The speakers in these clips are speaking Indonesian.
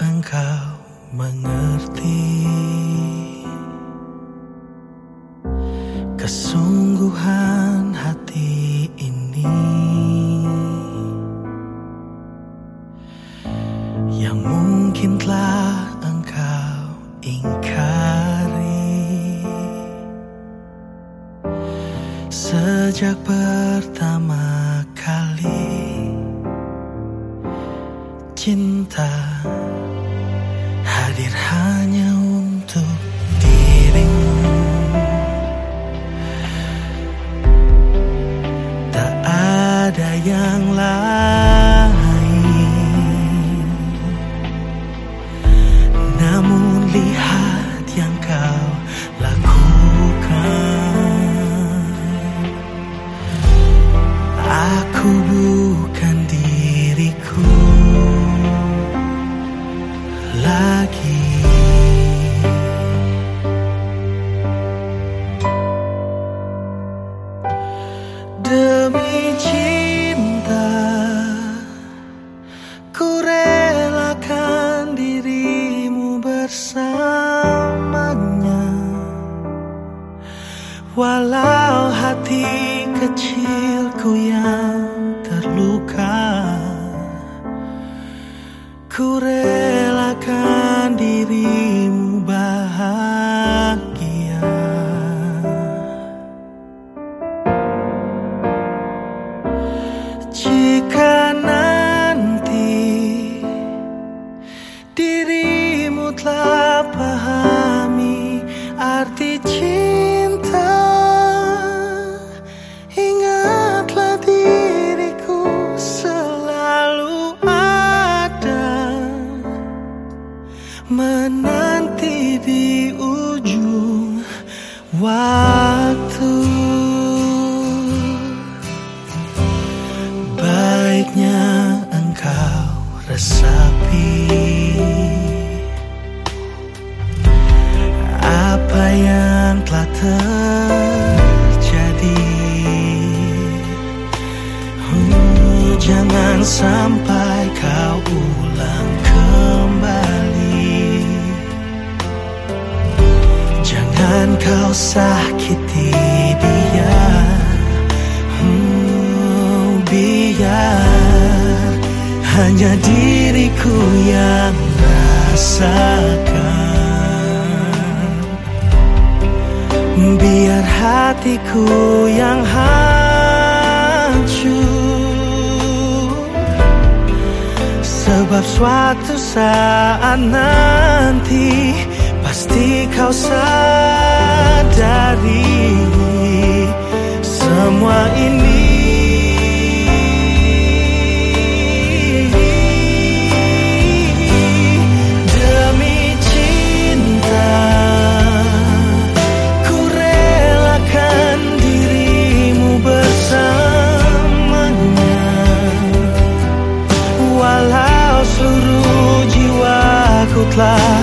engkau mengerti. Kesungguhan hati ini yang mungkin telah engkau ingkari. Sejak pertama cinta hadir hanya untuk dirimu. Tak ada yang lain. Namun lihat yang kau lakukan. Aku bukan hati kecilku yang terluka. Ku relakan dirimu waktu. Baiknya engkau resapi apa yang telah terjadi. Hmm, jangan sampai kau jangan kau sakiti dia. Hmm, biar hanya diriku yang rasakan. Biar hatiku yang hancur. Sebab suatu saat nanti pasti kau sadari semua ini. Demi cinta ku relakan dirimu bersamanya. Walau seluruh jiwaku telah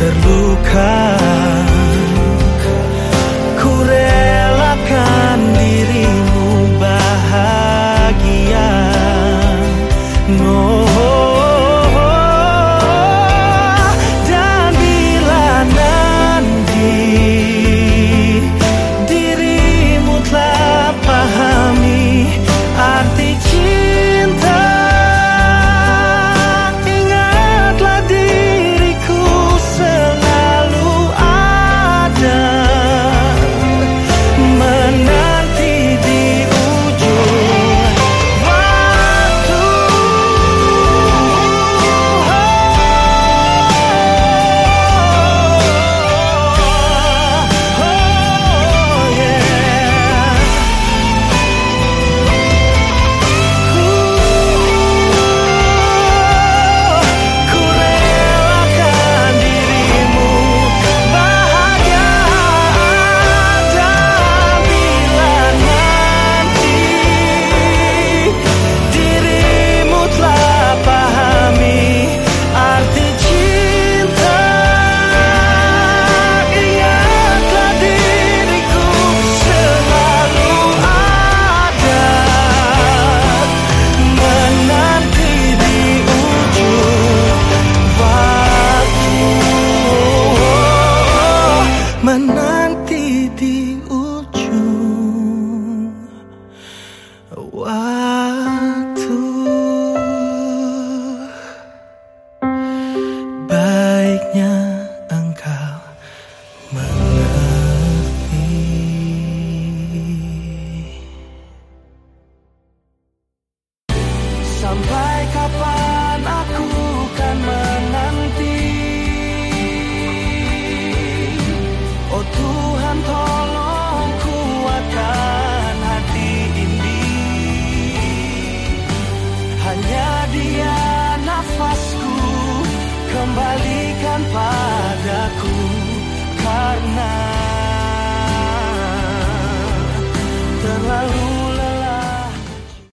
terluka ku kembalikan padaku karena